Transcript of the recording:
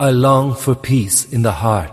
I long for peace in the heart.